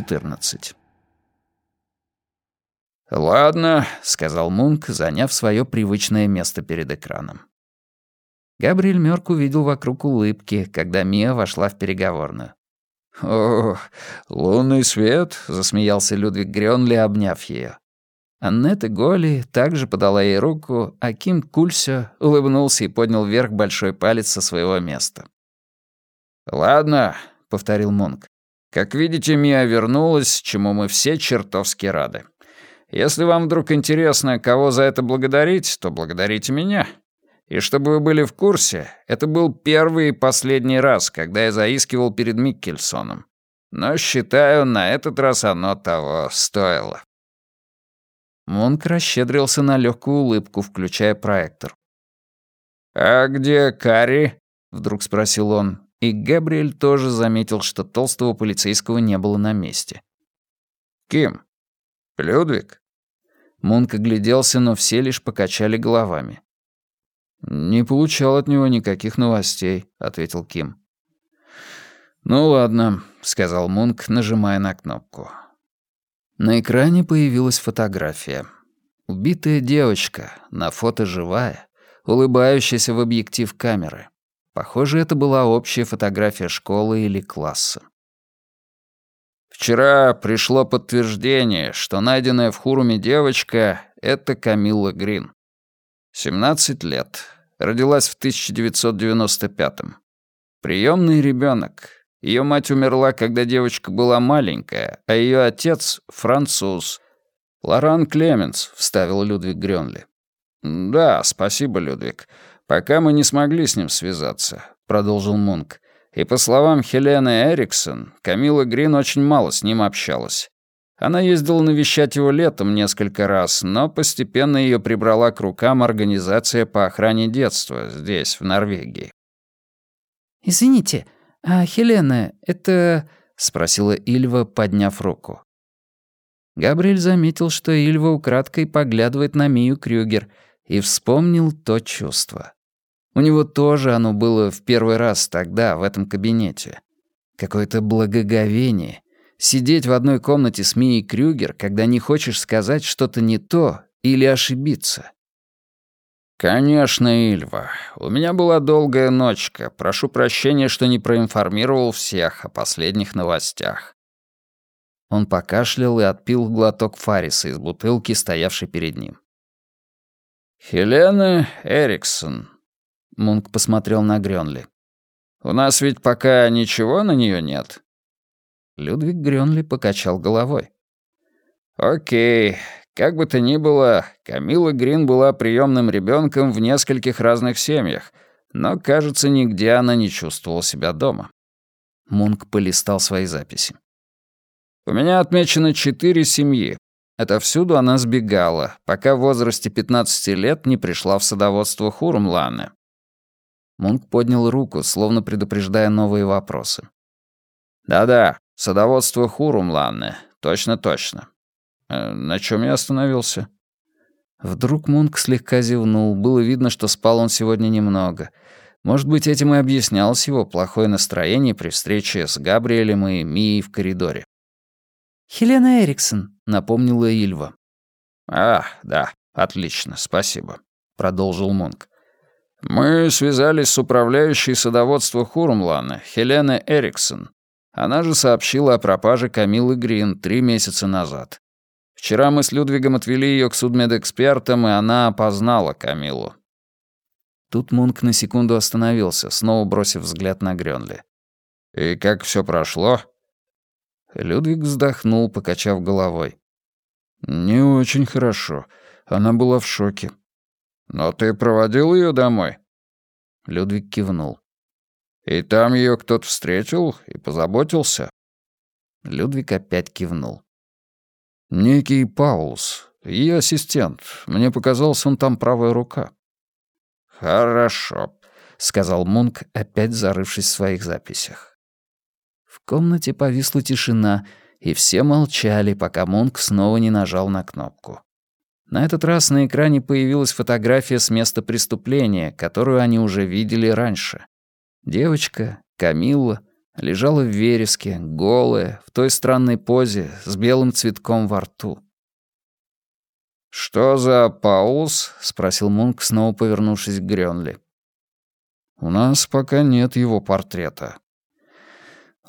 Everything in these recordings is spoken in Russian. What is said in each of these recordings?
14. «Ладно», — сказал Мунк, заняв свое привычное место перед экраном. Габриэль Мёрк увидел вокруг улыбки, когда Мия вошла в переговорную. «О, лунный свет», — засмеялся Людвиг Грёнли, обняв ее. Аннет Голи также подала ей руку, а Ким Кульсё улыбнулся и поднял вверх большой палец со своего места. «Ладно», — повторил Мунк. «Как видите, Мия вернулась, чему мы все чертовски рады. Если вам вдруг интересно, кого за это благодарить, то благодарите меня. И чтобы вы были в курсе, это был первый и последний раз, когда я заискивал перед Миккельсоном. Но считаю, на этот раз оно того стоило». Мунк расщедрился на легкую улыбку, включая проектор. «А где Карри?» — вдруг спросил он, и Габриэль тоже заметил, что толстого полицейского не было на месте. «Ким? Людвиг?» Мунк огляделся, но все лишь покачали головами. «Не получал от него никаких новостей», — ответил Ким. «Ну ладно», — сказал Мунк, нажимая на кнопку. На экране появилась фотография. Убитая девочка, на фото живая, улыбающаяся в объектив камеры. Похоже, это была общая фотография школы или класса. «Вчера пришло подтверждение, что найденная в Хуруме девочка — это Камилла Грин. 17 лет. Родилась в 1995-м. Приемный ребенок. Ее мать умерла, когда девочка была маленькая, а ее отец — француз. «Лоран Клеменс», — вставил Людвиг Грёнли. «Да, спасибо, Людвиг. Пока мы не смогли с ним связаться», — продолжил Мунк. «И по словам Хелены Эриксон, Камила Грин очень мало с ним общалась. Она ездила навещать его летом несколько раз, но постепенно ее прибрала к рукам организация по охране детства здесь, в Норвегии. «Извините, а Хелена — это...» — спросила Ильва, подняв руку. Габриэль заметил, что Ильва украдкой поглядывает на Мию Крюгер и вспомнил то чувство. У него тоже оно было в первый раз тогда, в этом кабинете. Какое-то благоговение — Сидеть в одной комнате с Мией Крюгер, когда не хочешь сказать что-то не то или ошибиться. «Конечно, Ильва. У меня была долгая ночка. Прошу прощения, что не проинформировал всех о последних новостях». Он покашлял и отпил глоток Фариса из бутылки, стоявшей перед ним. «Хелена Эриксон», — Мунк посмотрел на Грёнли. «У нас ведь пока ничего на нее нет?» Людвиг Грёнли покачал головой. «Окей. Как бы то ни было, Камила Грин была приемным ребенком в нескольких разных семьях, но, кажется, нигде она не чувствовала себя дома». Мунк полистал свои записи. «У меня отмечено четыре семьи. Отовсюду она сбегала, пока в возрасте 15 лет не пришла в садоводство Хурумланы». Мунк поднял руку, словно предупреждая новые вопросы. «Да-да, Садоводство Хурумланны. Точно-точно. Э, на чем я остановился? Вдруг Мунк слегка зевнул. Было видно, что спал он сегодня немного. Может быть, этим и объяснялось его плохое настроение при встрече с Габриэлем и Мией в коридоре. «Хелена Эриксон», — напомнила Ильва. «А, да, отлично, спасибо», — продолжил Мунк. «Мы связались с управляющей садоводства Хурумлана, Хеленой Эриксон, она же сообщила о пропаже Камилы Грин три месяца назад. Вчера мы с Людвигом отвели ее к судмедэкспертам, и она опознала Камилу. Тут Мунк на секунду остановился, снова бросив взгляд на Грёнли. «И как все прошло?» Людвиг вздохнул, покачав головой. «Не очень хорошо. Она была в шоке». «Но ты проводил ее домой?» Людвиг кивнул. «И там ее кто-то встретил и позаботился?» Людвиг опять кивнул. «Некий Паулс, ее ассистент. Мне показалось, он там правая рука». «Хорошо», — сказал Мунк, опять зарывшись в своих записях. В комнате повисла тишина, и все молчали, пока Мунк снова не нажал на кнопку. На этот раз на экране появилась фотография с места преступления, которую они уже видели раньше. Девочка, Камилла, Лежала в вереске, голая, в той странной позе, с белым цветком во рту. «Что за Паулс?» — спросил Мунк, снова повернувшись к Грёнли. «У нас пока нет его портрета».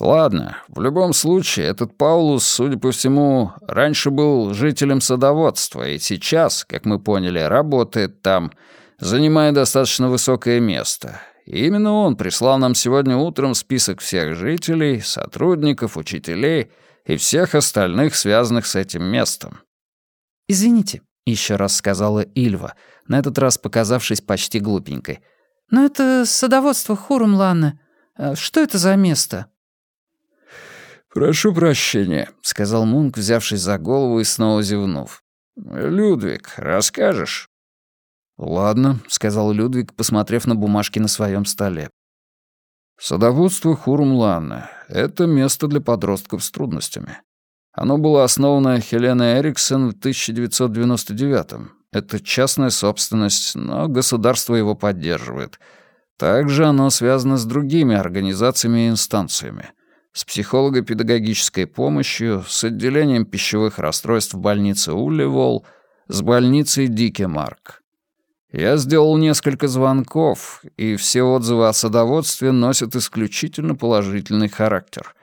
«Ладно, в любом случае, этот Паулус, судя по всему, раньше был жителем садоводства, и сейчас, как мы поняли, работает там, занимая достаточно высокое место. И именно он прислал нам сегодня утром список всех жителей, сотрудников, учителей и всех остальных, связанных с этим местом». «Извините», — еще раз сказала Ильва, на этот раз показавшись почти глупенькой. «Но это садоводство Хурумлана. А что это за место?» «Прошу прощения», — сказал Мунк, взявшись за голову и снова зевнув. «Людвиг, расскажешь?» «Ладно», — сказал Людвиг, посмотрев на бумажки на своем столе. «Садоводство Хурумлана — это место для подростков с трудностями. Оно было основано Хеленой Эриксон в 1999-м. Это частная собственность, но государство его поддерживает. Также оно связано с другими организациями и инстанциями. С психолого-педагогической помощью, с отделением пищевых расстройств в больнице Улливол, с больницей Дикемарк. Я сделал несколько звонков, и все отзывы о садоводстве носят исключительно положительный характер.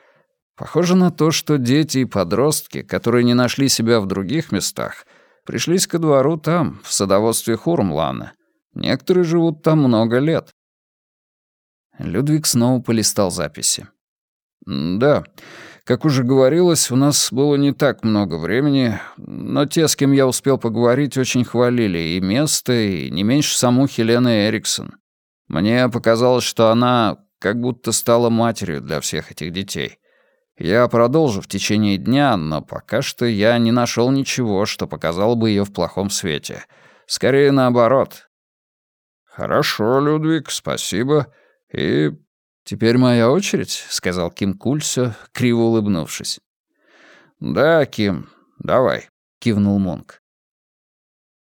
Похоже на то, что дети и подростки, которые не нашли себя в других местах, пришлись ко двору там, в садоводстве Хурмлана. Некоторые живут там много лет. Людвиг снова полистал записи. «Да, как уже говорилось, у нас было не так много времени, но те, с кем я успел поговорить, очень хвалили и место, и не меньше саму Хелену Эриксон. Мне показалось, что она как будто стала матерью для всех этих детей. Я продолжу в течение дня, но пока что я не нашел ничего, что показало бы ее в плохом свете. Скорее наоборот. Хорошо, Людвиг, спасибо. И теперь моя очередь, сказал Ким Кульсо, криво улыбнувшись. Да, Ким, давай, кивнул Монк.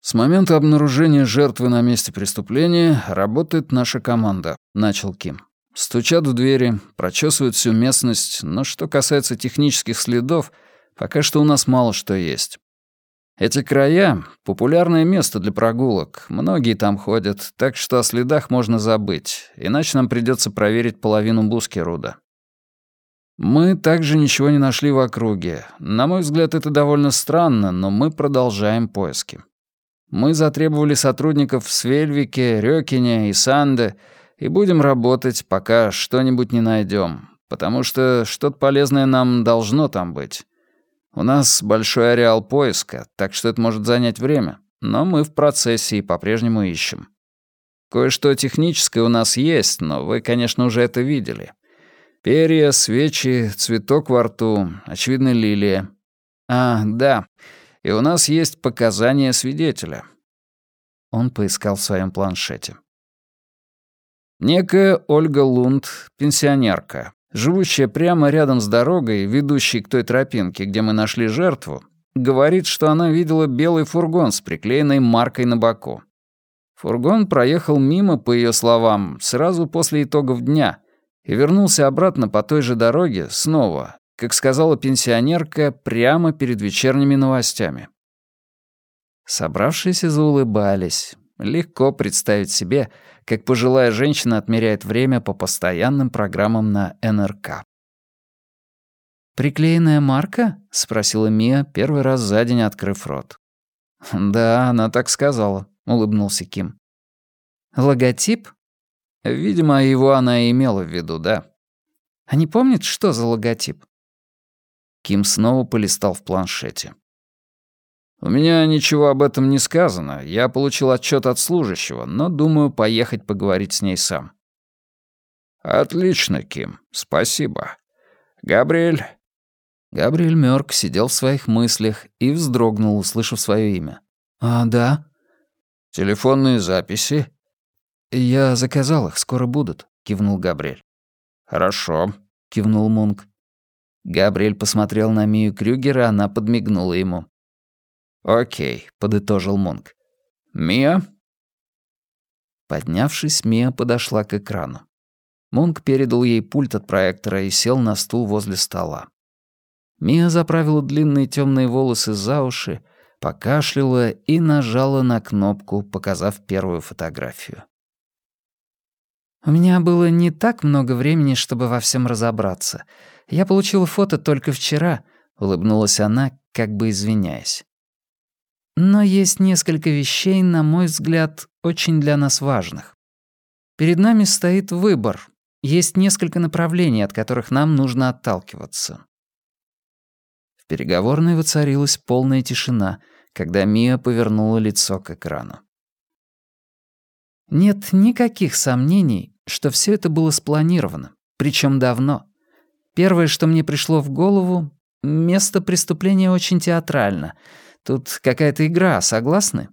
С момента обнаружения жертвы на месте преступления работает наша команда, начал Ким. Стучат в двери, прочесывают всю местность, но что касается технических следов, пока что у нас мало что есть. Эти края — популярное место для прогулок, многие там ходят, так что о следах можно забыть, иначе нам придется проверить половину Бускеруда. Мы также ничего не нашли в округе. На мой взгляд, это довольно странно, но мы продолжаем поиски. Мы затребовали сотрудников в Свельвике, Рёкине и Санде — и будем работать, пока что-нибудь не найдем, потому что что-то полезное нам должно там быть. У нас большой ареал поиска, так что это может занять время, но мы в процессе и по-прежнему ищем. Кое-что техническое у нас есть, но вы, конечно, уже это видели. Перья, свечи, цветок во рту, очевидно, лилия. А, да, и у нас есть показания свидетеля. Он поискал в своем планшете. Некая Ольга Лунд, пенсионерка, живущая прямо рядом с дорогой, ведущей к той тропинке, где мы нашли жертву, говорит, что она видела белый фургон с приклеенной маркой на боку. Фургон проехал мимо, по ее словам, сразу после итогов дня и вернулся обратно по той же дороге снова, как сказала пенсионерка, прямо перед вечерними новостями. Собравшиеся заулыбались. Легко представить себе, как пожилая женщина отмеряет время по постоянным программам на НРК. «Приклеенная марка?» — спросила Мия, первый раз за день открыв рот. «Да, она так сказала», — улыбнулся Ким. «Логотип?» «Видимо, его она и имела в виду, да». «А не помнит, что за логотип?» Ким снова полистал в планшете. «У меня ничего об этом не сказано. Я получил отчет от служащего, но думаю поехать поговорить с ней сам». «Отлично, Ким. Спасибо. Габриэль?» Габриэль Мёрк сидел в своих мыслях и вздрогнул, услышав свое имя. «А, да?» «Телефонные записи?» «Я заказал их, скоро будут», — кивнул Габриэль. «Хорошо», — кивнул Мунк. Габриэль посмотрел на Мию Крюгера, она подмигнула ему. «Окей», — подытожил Мунк. «Мия?» Поднявшись, Мия подошла к экрану. Мунк передал ей пульт от проектора и сел на стул возле стола. Мия заправила длинные темные волосы за уши, покашляла и нажала на кнопку, показав первую фотографию. «У меня было не так много времени, чтобы во всем разобраться. Я получила фото только вчера», — улыбнулась она, как бы извиняясь. «Но есть несколько вещей, на мой взгляд, очень для нас важных. Перед нами стоит выбор. Есть несколько направлений, от которых нам нужно отталкиваться. В переговорной воцарилась полная тишина, когда Мия повернула лицо к экрану. Нет никаких сомнений, что все это было спланировано, причем давно. Первое, что мне пришло в голову, место преступления очень театрально. Тут какая-то игра, согласны?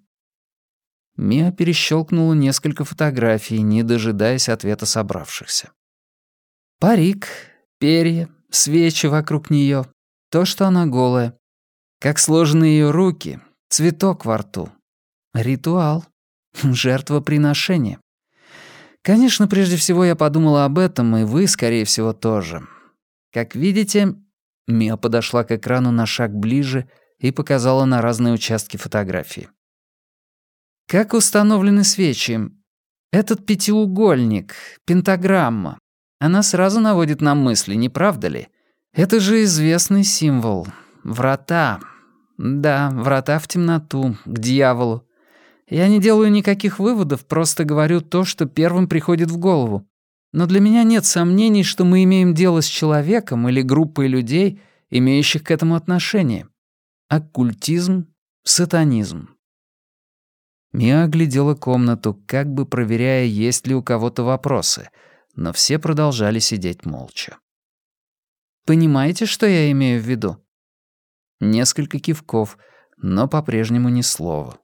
Мия перещелкнула несколько фотографий, не дожидаясь ответа собравшихся. Парик, перья, свечи вокруг нее, то, что она голая. Как сложены ее руки, цветок во рту. Ритуал, жертвоприношение. Конечно, прежде всего я подумала об этом, и вы, скорее всего, тоже. Как видите, Мия подошла к экрану на шаг ближе и показала на разные участки фотографии. Как установлены свечи? Этот пятиугольник, пентаграмма. Она сразу наводит на мысли, не правда ли? Это же известный символ. Врата. Да, врата в темноту, к дьяволу. Я не делаю никаких выводов, просто говорю то, что первым приходит в голову. Но для меня нет сомнений, что мы имеем дело с человеком или группой людей, имеющих к этому отношение. Оккультизм, сатанизм. Мия оглядела комнату, как бы проверяя, есть ли у кого-то вопросы, но все продолжали сидеть молча. «Понимаете, что я имею в виду?» Несколько кивков, но по-прежнему ни слова.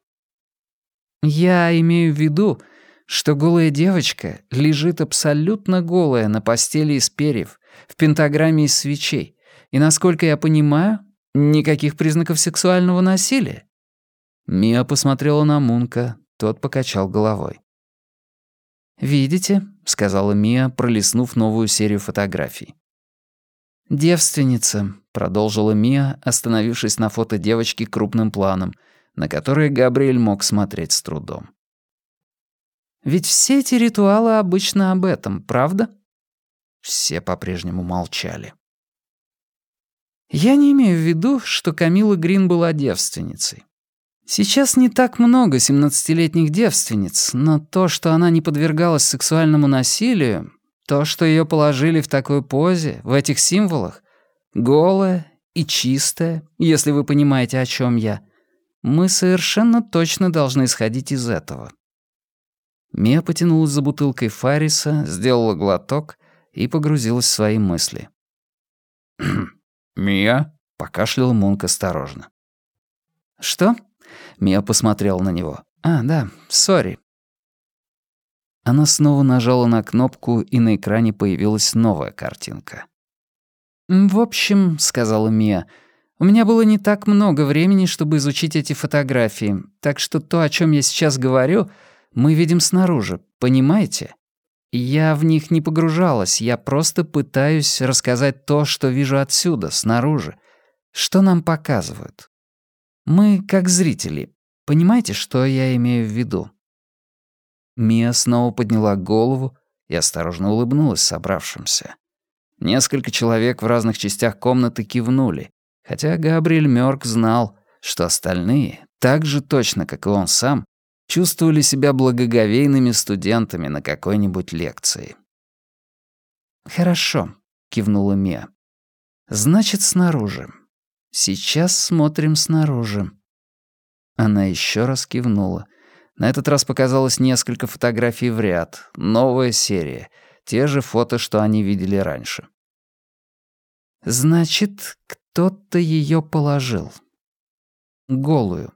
«Я имею в виду, что голая девочка лежит абсолютно голая на постели из перьев, в пентаграмме из свечей, и, насколько я понимаю, никаких признаков сексуального насилия. Мия посмотрела на Мунка, тот покачал головой. «Видите», — сказала Мия, пролистнув новую серию фотографий. «Девственница», — продолжила Мия, остановившись на фото девочки крупным планом, на которое Габриэль мог смотреть с трудом. «Ведь все эти ритуалы обычно об этом, правда?» Все по-прежнему молчали. «Я не имею в виду, что Камила Грин была девственницей. Сейчас не так много семнадцатилетних девственниц, но то, что она не подвергалась сексуальному насилию, то, что ее положили в такой позе, в этих символах, голая и чистая, если вы понимаете, о чем я, мы совершенно точно должны исходить из этого. Мия потянулась за бутылкой Фариса, сделала глоток и погрузилась в свои мысли. «Мия?» — покашлял Мунк осторожно. «Что?» Мия посмотрел на него. «А, да, сори». Она снова нажала на кнопку, и на экране появилась новая картинка. «В общем», — сказала Мия, — «у меня было не так много времени, чтобы изучить эти фотографии, так что то, о чем я сейчас говорю, мы видим снаружи, понимаете? Я в них не погружалась, я просто пытаюсь рассказать то, что вижу отсюда, снаружи. Что нам показывают?» Мы как зрители. Понимаете, что я имею в виду?» Мия снова подняла голову и осторожно улыбнулась собравшимся. Несколько человек в разных частях комнаты кивнули, хотя Габриэль Мёрк знал, что остальные, так же точно, как и он сам, чувствовали себя благоговейными студентами на какой-нибудь лекции. «Хорошо», — кивнула Мия. «Значит, снаружи. Сейчас смотрим снаружи». Она еще раз кивнула. На этот раз показалось несколько фотографий в ряд. Новая серия. Те же фото, что они видели раньше. «Значит, кто-то ее положил. Голую.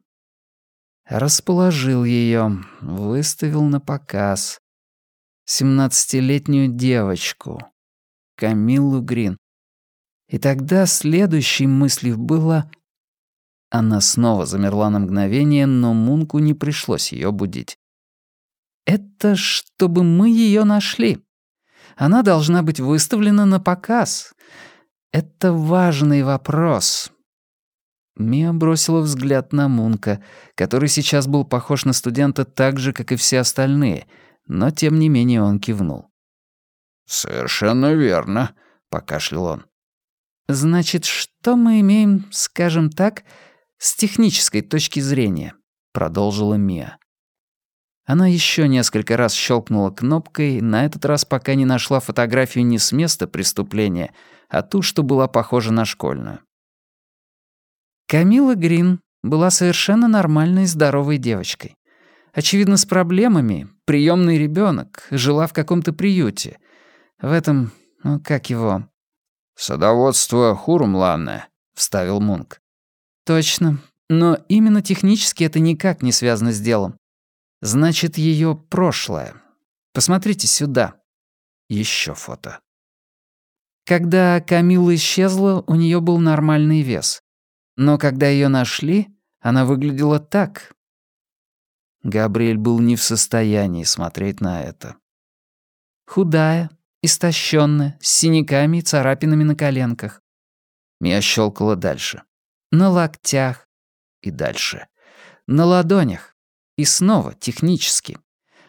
Расположил ее, выставил на показ. Семнадцатилетнюю девочку. Камиллу Грин. И тогда следующей мыслью было... Она снова замерла на мгновение, но Мунку не пришлось ее будить. «Это чтобы мы ее нашли. Она должна быть выставлена на показ. Это важный вопрос. Мия бросила взгляд на Мунка, который сейчас был похож на студента так же, как и все остальные, но тем не менее он кивнул. «Совершенно верно», — покашлял он. «Значит, что мы имеем, скажем так, с технической точки зрения?» — продолжила Мия. Она еще несколько раз щелкнула кнопкой, на этот раз пока не нашла фотографию не с места преступления, а ту, что была похожа на школьную. Камила Грин была совершенно нормальной здоровой девочкой. Очевидно, с проблемами, приемный ребенок, жила в каком-то приюте. В этом, ну, как его... «Садоводство Хурумланне», — вставил Мунк. «Точно. Но именно технически это никак не связано с делом. Значит, ее прошлое. Посмотрите сюда. Еще фото. Когда Камила исчезла, у нее был нормальный вес. Но когда ее нашли, она выглядела так. Габриэль был не в состоянии смотреть на это. Худая, истощенная, с синяками и царапинами на коленках. Мия щелкала дальше. На локтях. И дальше. На ладонях. И снова технически.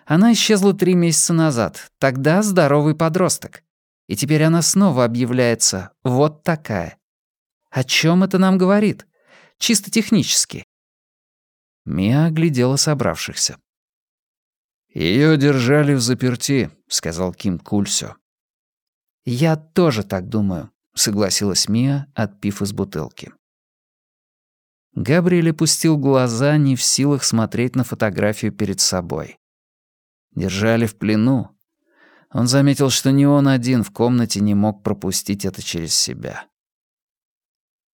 Она исчезла три месяца назад. Тогда здоровый подросток. И теперь она снова объявляется вот такая. О чем это нам говорит? Чисто технически. Мия оглядела собравшихся. Ее держали в заперти», — сказал Ким Кульсё. «Я тоже так думаю», — согласилась Мия, отпив из бутылки. Габриэль опустил глаза, не в силах смотреть на фотографию перед собой. Держали в плену. Он заметил, что ни он один в комнате не мог пропустить это через себя.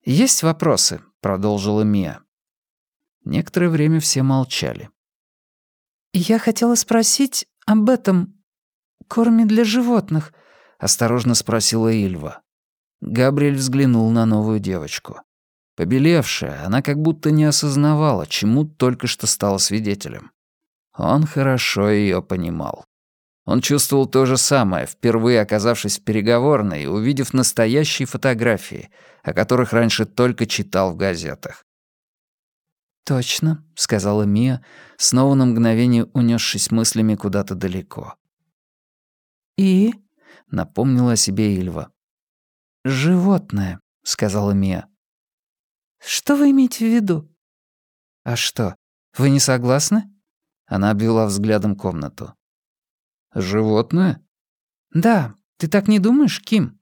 «Есть вопросы?» — продолжила Мия. Некоторое время все молчали. «Я хотела спросить об этом корме для животных», — осторожно спросила Ильва. Габриэль взглянул на новую девочку. Побелевшая, она как будто не осознавала, чему только что стала свидетелем. Он хорошо ее понимал. Он чувствовал то же самое, впервые оказавшись в переговорной и увидев настоящие фотографии, о которых раньше только читал в газетах. «Точно», — сказала Мия, снова на мгновение унесшись мыслями куда-то далеко. «И?» — напомнила о себе Ильва. «Животное», — сказала Мия. «Что вы имеете в виду?» «А что, вы не согласны?» Она обвела взглядом комнату. «Животное?» «Да, ты так не думаешь, Ким?»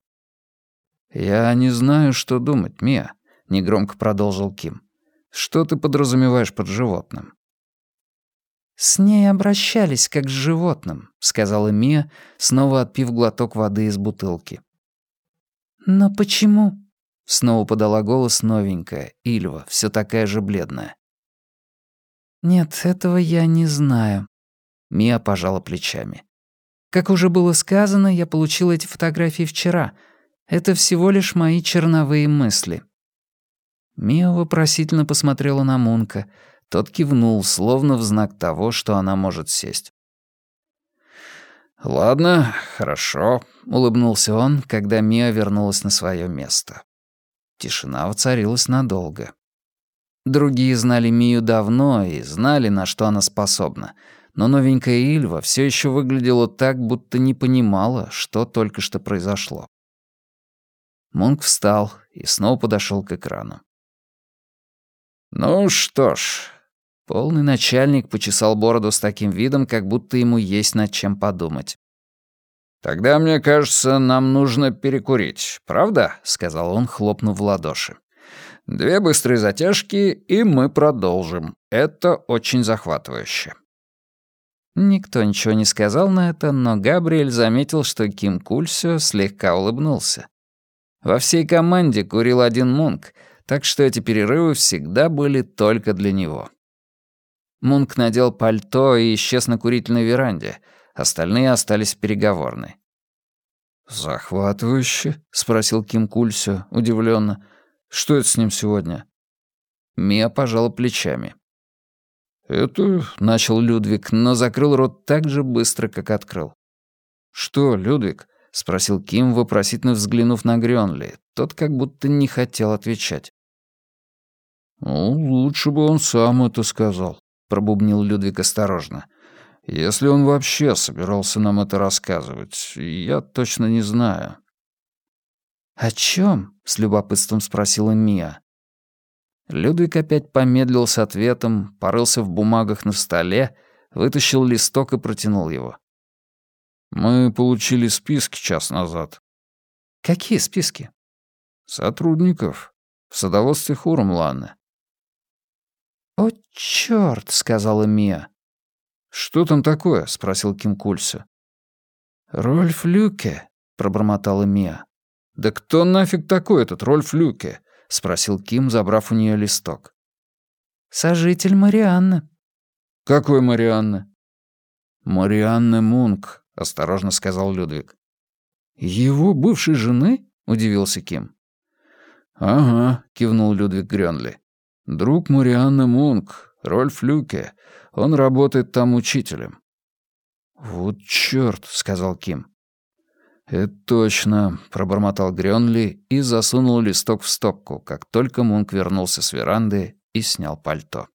«Я не знаю, что думать, Мия», — негромко продолжил Ким. «Что ты подразумеваешь под животным?» «С ней обращались как с животным», — сказала Мия, снова отпив глоток воды из бутылки. «Но почему?» — снова подала голос новенькая, Ильва, все такая же бледная. «Нет, этого я не знаю», — Мия пожала плечами. Как уже было сказано, я получил эти фотографии вчера. Это всего лишь мои черновые мысли». Мия вопросительно посмотрела на Мунка. Тот кивнул, словно в знак того, что она может сесть. «Ладно, хорошо», — улыбнулся он, когда Мия вернулась на свое место. Тишина воцарилась надолго. Другие знали Мию давно и знали, на что она способна — но новенькая Ильва все еще выглядела так, будто не понимала, что только что произошло. Мунк встал и снова подошел к экрану. «Ну что ж...» Полный начальник почесал бороду с таким видом, как будто ему есть над чем подумать. «Тогда, мне кажется, нам нужно перекурить, правда?» — сказал он, хлопнув в ладоши. «Две быстрые затяжки, и мы продолжим. Это очень захватывающе». Никто ничего не сказал на это, но Габриэль заметил, что Ким Кульсё слегка улыбнулся. Во всей команде курил один Мунк, так что эти перерывы всегда были только для него. Мунк надел пальто и исчез на курительной веранде, остальные остались в переговорной. «Захватывающе?» — спросил Ким Кульсё, удивленно. «Что это с ним сегодня?» Мия пожала плечами. «Это...» — начал Людвиг, но закрыл рот так же быстро, как открыл. «Что, Людвиг? — спросил Ким, вопросительно взглянув на Грёнли. Тот как будто не хотел отвечать. «Ну, лучше бы он сам это сказал», — пробубнил Людвиг осторожно. «Если он вообще собирался нам это рассказывать, я точно не знаю». «О чем? с любопытством спросила Мия. Людвиг опять помедлил с ответом, порылся в бумагах на столе, вытащил листок и протянул его. «Мы получили списки час назад». «Какие списки?» «Сотрудников. В садоводстве Хурумлана». «О, чёрт!» — сказала Мия. «Что там такое?» — спросил Ким Кульса. «Рольф Люке», — пробормотала Мия. «Да кто нафиг такой этот Рольф Люке?» — спросил Ким, забрав у нее листок. «Сожитель Марианны». «Какой Марианны?» «Марианны Мунк», — осторожно сказал Людвиг. «Его бывшей жены?» — удивился Ким. «Ага», — кивнул Людвиг Грёнли. «Друг Марианны Мунк, Рольф Люке. Он работает там учителем». «Вот чёрт», — сказал Ким. «Это точно», — пробормотал Грёнли и засунул листок в стопку, как только Мунк вернулся с веранды и снял пальто.